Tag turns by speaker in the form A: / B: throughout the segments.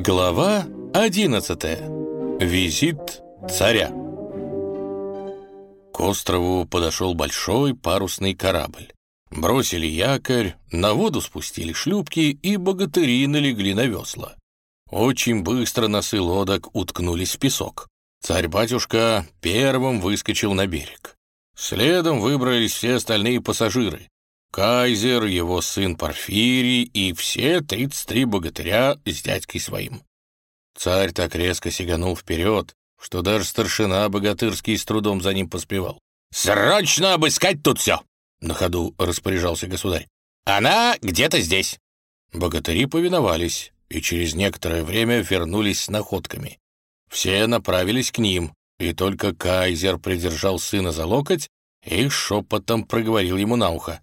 A: Глава 11. Визит царя. К острову подошел большой парусный корабль. Бросили якорь, на воду спустили шлюпки, и богатыри налегли на весла. Очень быстро носы лодок уткнулись в песок. Царь-батюшка первым выскочил на берег. Следом выбрались все остальные пассажиры. Кайзер, его сын Порфирий и все 33 богатыря с дядькой своим. Царь так резко сиганул вперед, что даже старшина богатырский с трудом за ним поспевал. «Срочно обыскать тут все!» — на ходу распоряжался государь. «Она где-то здесь!» Богатыри повиновались и через некоторое время вернулись с находками. Все направились к ним, и только кайзер придержал сына за локоть и шепотом проговорил ему на ухо.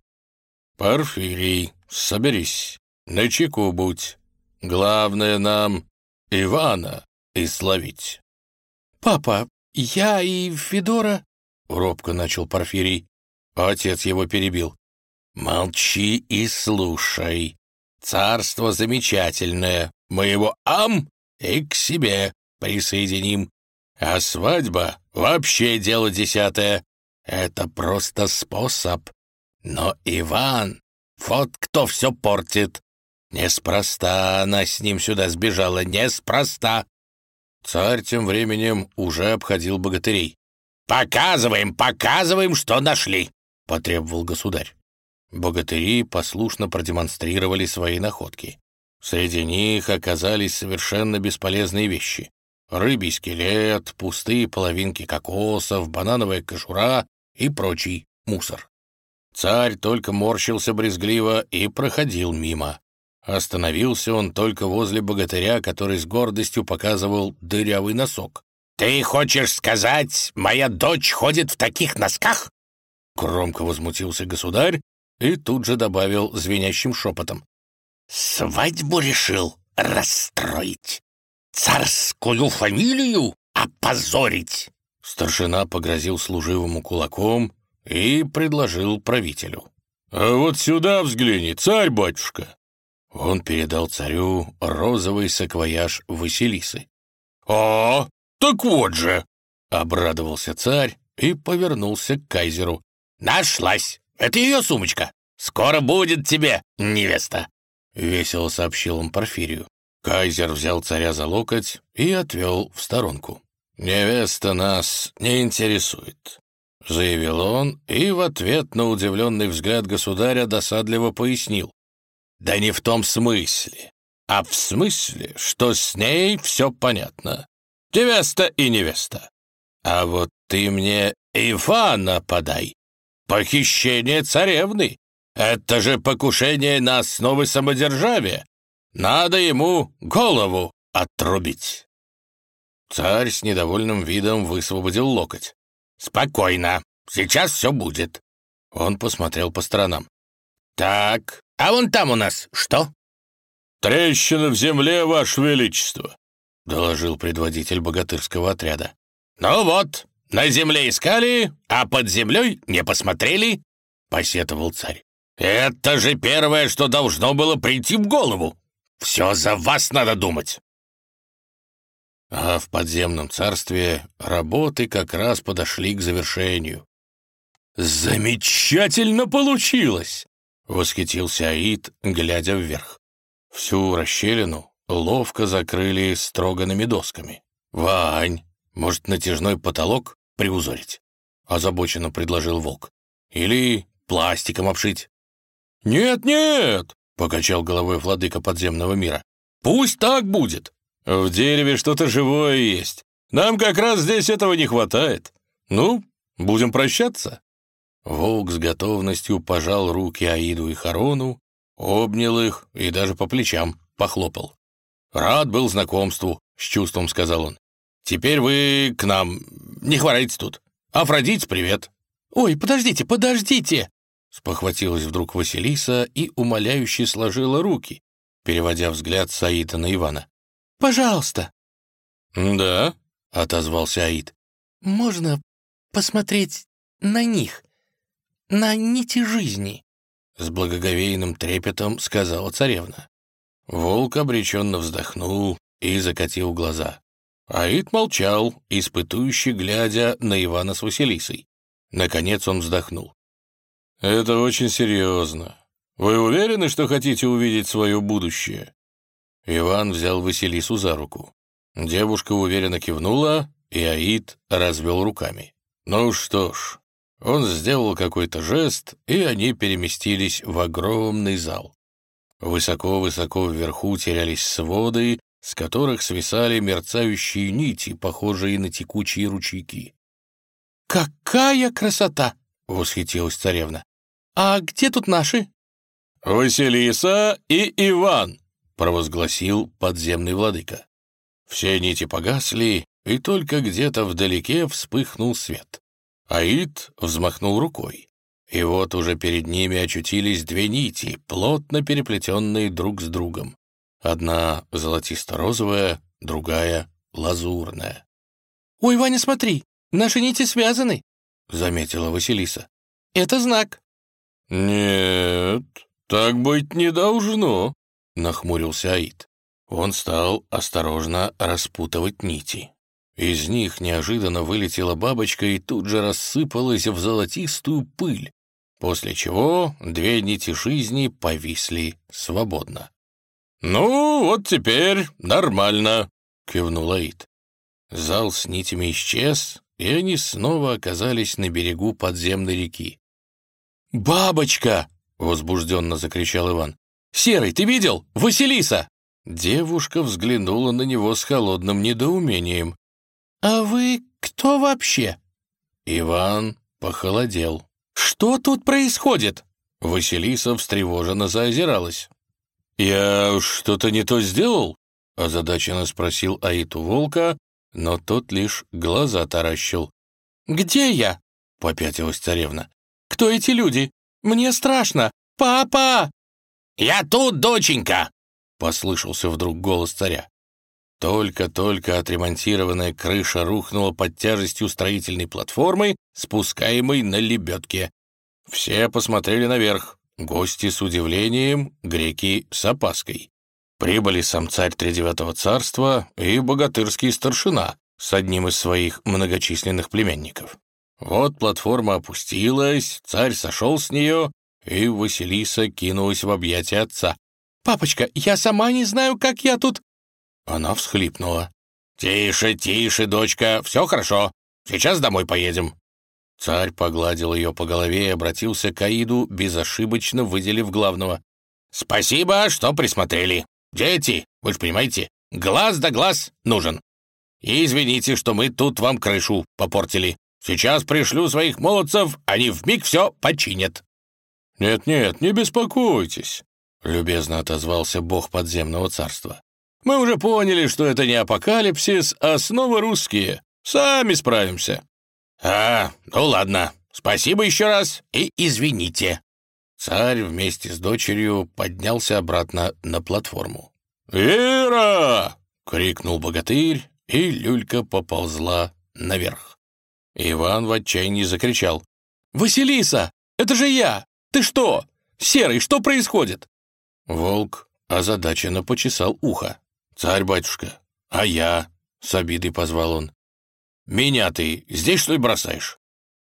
A: «Порфирий, соберись, начеку будь. Главное нам Ивана исловить».
B: «Папа, я и Федора...»
A: — робко начал Порфирий. Отец его перебил. «Молчи и слушай. Царство замечательное. Мы его ам и к себе присоединим. А свадьба — вообще дело десятое. Это просто способ. Но Иван, вот кто все портит. Неспроста она с ним сюда сбежала, неспроста. Царь тем временем уже обходил богатырей. «Показываем, показываем, что нашли!» — потребовал государь. Богатыри послушно продемонстрировали свои находки. Среди них оказались совершенно бесполезные вещи. Рыбий скелет, пустые половинки кокосов, банановая кожура и прочий мусор. Царь только морщился брезгливо и проходил мимо. Остановился он только возле богатыря, который с гордостью показывал дырявый носок. «Ты хочешь сказать, моя дочь ходит в таких носках?» Громко возмутился государь и тут же добавил звенящим шепотом. «Свадьбу решил расстроить, царскую фамилию опозорить!» Старшина погрозил служивому кулаком и предложил правителю. «А вот сюда взгляни, царь-батюшка!» Он передал царю розовый саквояж Василисы. «А, так вот же!» — обрадовался царь и повернулся к кайзеру. «Нашлась! Это ее сумочка! Скоро будет тебе, невеста!» — весело сообщил он Порфирию. Кайзер взял царя за локоть и отвел в сторонку. «Невеста нас не интересует. — заявил он и в ответ на удивленный взгляд государя досадливо пояснил. «Да не в том смысле, а в смысле, что с ней все понятно. Невеста и невеста. А вот ты мне Ивана подай. Похищение царевны. Это же покушение на основы самодержавия. Надо ему голову отрубить». Царь с недовольным видом высвободил локоть. «Спокойно. Сейчас все будет». Он посмотрел по сторонам. «Так, а вон там у нас что?»
C: «Трещина в земле, Ваше Величество», —
A: доложил предводитель богатырского отряда. «Ну вот, на земле искали, а под землей не посмотрели», — посетовал царь. «Это же первое, что должно было прийти в голову. Все за вас надо думать». А в подземном царстве работы как раз подошли к завершению. «Замечательно получилось!» — восхитился Аид, глядя вверх. Всю расщелину ловко закрыли строганными досками. «Вань, может, натяжной потолок приузорить?» — озабоченно предложил волк. «Или пластиком обшить?»
C: «Нет-нет!»
A: — покачал головой владыка подземного мира.
C: «Пусть так будет. В дереве что-то живое есть. Нам как раз здесь этого не хватает. Ну, будем прощаться».
A: Волк с готовностью пожал руки Аиду и Харону, обнял их и даже по плечам похлопал. «Рад был знакомству», — с чувством сказал он. «Теперь вы к нам. Не хворайте тут. Афродите, привет».
B: «Ой, подождите, подождите!»
A: Спохватилась вдруг Василиса и умоляюще сложила руки, переводя взгляд Саида на Ивана.
B: Пожалуйста».
A: «Да», — отозвался Аид.
B: «Можно посмотреть на них, на нити жизни?»
A: С благоговейным трепетом сказала царевна. Волк обреченно вздохнул и закатил глаза. Аид молчал, испытующий, глядя на Ивана с Василисой. Наконец он вздохнул. «Это очень серьезно. Вы уверены, что хотите увидеть свое будущее?» Иван взял Василису за руку. Девушка уверенно кивнула, и Аид развел руками. Ну что ж, он сделал какой-то жест, и они переместились в огромный зал. Высоко-высоко вверху терялись своды, с которых свисали мерцающие нити, похожие на текучие ручейки.
B: «Какая красота!» — восхитилась царевна. «А где тут наши?»
A: «Василиса и Иван!» — провозгласил подземный владыка. Все нити погасли, и только где-то вдалеке вспыхнул свет. Аид взмахнул рукой. И вот уже перед ними очутились две нити, плотно переплетенные друг с другом. Одна золотисто-розовая, другая лазурная.
B: «Ой, Ваня, смотри, наши нити связаны», —
A: заметила Василиса.
B: «Это знак».
A: «Нет, так быть не должно», — нахмурился Аид. Он стал осторожно распутывать нити. Из них неожиданно вылетела бабочка и тут же рассыпалась в золотистую пыль, после чего две нити жизни повисли свободно. «Ну, вот теперь нормально», — кивнул Аид. Зал с нитями исчез, и они снова оказались на берегу подземной реки.
B: «Бабочка!» — возбужденно закричал Иван. «Серый, ты видел? Василиса!»
A: Девушка взглянула на него с холодным недоумением.
B: «А вы кто вообще?»
A: Иван похолодел.
B: «Что тут происходит?»
A: Василиса встревоженно заозиралась. «Я что-то не то сделал?» — озадаченно спросил Аиту волка, но тот лишь глаза таращил.
B: «Где я?»
A: — попятилась царевна.
B: «Кто эти люди? Мне страшно! Папа!»
A: «Я тут, доченька!» — послышался вдруг голос царя. Только-только отремонтированная крыша рухнула под тяжестью строительной платформы, спускаемой на лебедке. Все посмотрели наверх. Гости с удивлением, греки с опаской. Прибыли сам царь Тридевятого царства и богатырский старшина с одним из своих многочисленных племянников. Вот платформа опустилась, царь сошел с нее, и Василиса кинулась в объятия отца.
B: «Папочка, я сама не знаю, как я тут...»
A: Она всхлипнула. «Тише, тише, дочка, все хорошо. Сейчас домой поедем». Царь погладил ее по голове и обратился к Аиду, безошибочно выделив главного. «Спасибо, что присмотрели. Дети, вы же понимаете, глаз да глаз нужен. Извините, что мы тут вам крышу попортили. Сейчас пришлю своих молодцев, они вмиг все починят». «Нет-нет, не беспокойтесь», — любезно отозвался бог подземного царства. «Мы уже поняли, что это не апокалипсис, а снова русские. Сами справимся». «А, ну ладно. Спасибо еще раз и извините». Царь вместе с дочерью поднялся обратно на платформу. «Вера!» — крикнул богатырь, и люлька поползла наверх. Иван в отчаянии закричал.
B: «Василиса! Это же я! Ты что? Серый, что происходит?»
A: Волк озадаченно почесал ухо. «Царь-батюшка, а я?» — с обидой позвал он. «Меня ты здесь, что ли, бросаешь?»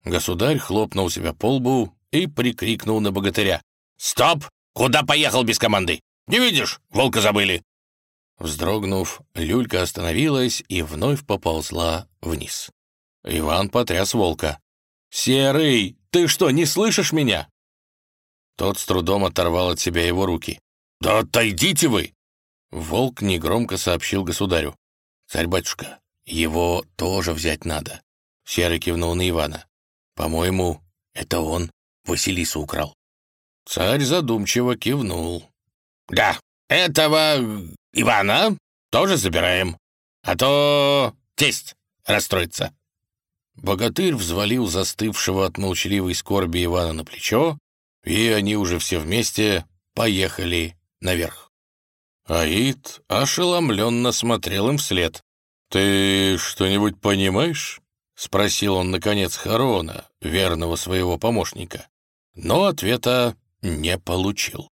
A: Государь хлопнул себя по лбу и прикрикнул на богатыря. «Стоп! Куда поехал без команды? Не видишь? Волка забыли!» Вздрогнув, люлька остановилась и вновь поползла вниз. Иван потряс волка.
B: «Серый, ты что, не слышишь меня?»
A: Тот с трудом оторвал от себя его руки. «Да отойдите вы!» Волк негромко сообщил государю. «Царь-батюшка, его тоже взять надо. Серый кивнул на Ивана. По-моему, это он Василису украл. Царь задумчиво кивнул. Да, этого Ивана тоже забираем. А то тесть расстроится. Богатырь взвалил застывшего от молчаливой скорби Ивана на плечо, и они уже все вместе поехали наверх. Аид ошеломленно смотрел им вслед. «Ты что-нибудь понимаешь?» — спросил он, наконец, Харона, верного своего помощника. Но ответа не получил.